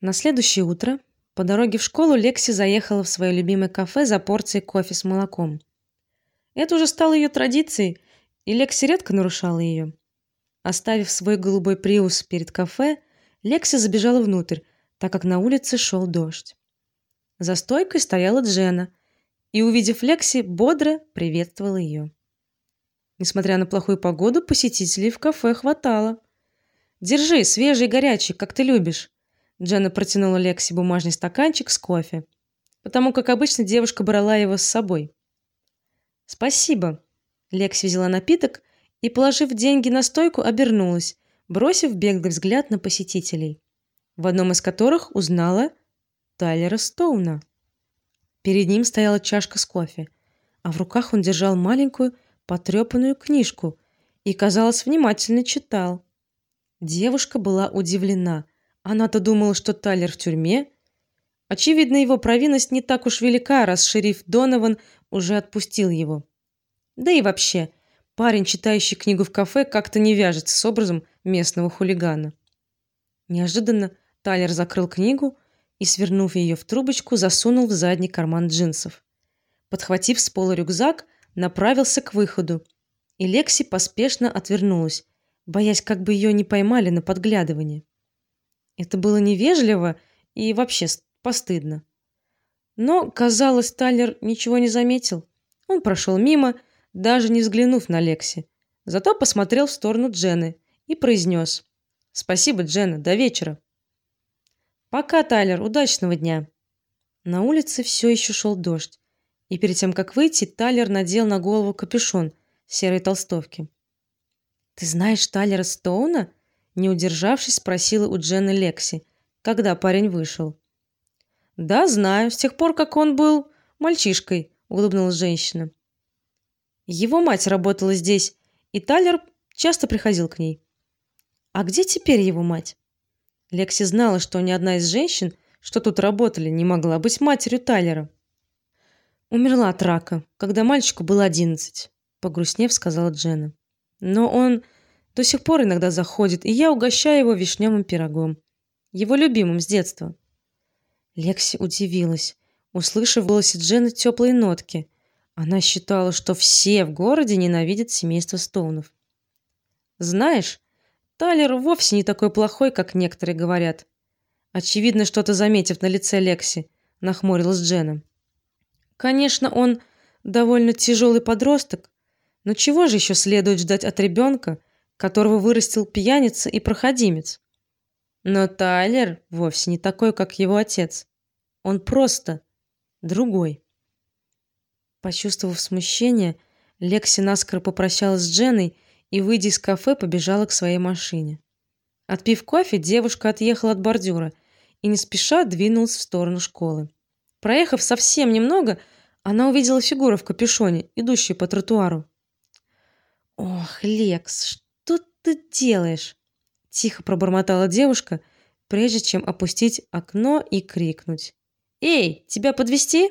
На следующее утро по дороге в школу Лекси заехала в свое любимое кафе за порцией кофе с молоком. Это уже стало ее традицией, и Лекси редко нарушала ее. Оставив свой голубой приус перед кафе, Лекси забежала внутрь, так как на улице шел дождь. За стойкой стояла Джена и, увидев Лекси, бодро приветствовала ее. Несмотря на плохую погоду, посетителей в кафе хватало. Держи, свежий и горячий, как ты любишь. Дженна протянула Лекси бумажный стаканчик с кофе, потому как обычно девушка брала его с собой. Спасибо. Лекси взяла напиток и, положив деньги на стойку, обернулась, бросив беглый взгляд на посетителей, в одном из которых узнала Тайлера Стоуна. Перед ним стояла чашка с кофе, а в руках он держал маленькую потрепанную книжку и, казалось, внимательно читал. Девушка была удивлена. Она-то думала, что Тайлер в тюрьме. Очевидно, его провинность не так уж велика, раз шериф Донован уже отпустил его. Да и вообще, парень, читающий книгу в кафе, как-то не вяжется с образом местного хулигана. Неожиданно Тайлер закрыл книгу и, свернув ее в трубочку, засунул в задний карман джинсов. Подхватив с пола рюкзак, направился к выходу, и Лекси поспешно отвернулась, боясь, как бы ее не поймали на подглядывание. Это было невежливо и вообще постыдно. Но, казалось, Тайлер ничего не заметил. Он прошел мимо, даже не взглянув на Лекси. Зато посмотрел в сторону Джены и произнес: "Спасибо, Джена, до вечера". Пока, Тайлер, удачного дня. На улице все еще шел дождь, и перед тем как выйти, Тайлер надел на голову капюшон серой толстовки. Ты знаешь Тайлера Стоуна? Не удержавшись, спросила у Джены Лекси, когда парень вышел. Да, знаю, с тех пор, как он был мальчишкой, улыбнулась женщина. Его мать работала здесь, и Тайлер часто приходил к ней. А где теперь его мать? Лекси знала, что ни одна из женщин, что тут работали, не могла быть матерью Тайлера. Умерла от рака, когда мальчику было одиннадцать, погрустнев сказала Джена. Но он до сих пор иногда заходит, и я угощаю его вишневым пирогом, его любимым с детства. Лекси удивилась, услышав в голосе Джены теплые нотки. Она считала, что все в городе ненавидят семейство Стоунов. Знаешь, Тайлер вовсе не такой плохой, как некоторые говорят. Очевидно, что-то заметив на лице Лекси, нахмурилась Джена. Конечно, он довольно тяжелый подросток, но чего же еще следует ждать от ребенка, которого вырастил пьяница и проходимец? Но Тайлер вовсе не такой, как его отец. Он просто другой. Почувствовав смущение, Лекси наскоро попрощалась с Дженой и, выйдя из кафе, побежала к своей машине. Отпив кофе, девушка отъехала от бордюра и не спеша двинулась в сторону школы. Проехав совсем немного, она увидела фигуру в капюшоне, идущую по тротуару. Ох, Лекс, ты делаешь? тихо пробормотала девушка, прежде чем опустить окно и крикнуть: "Эй, тебя подвести?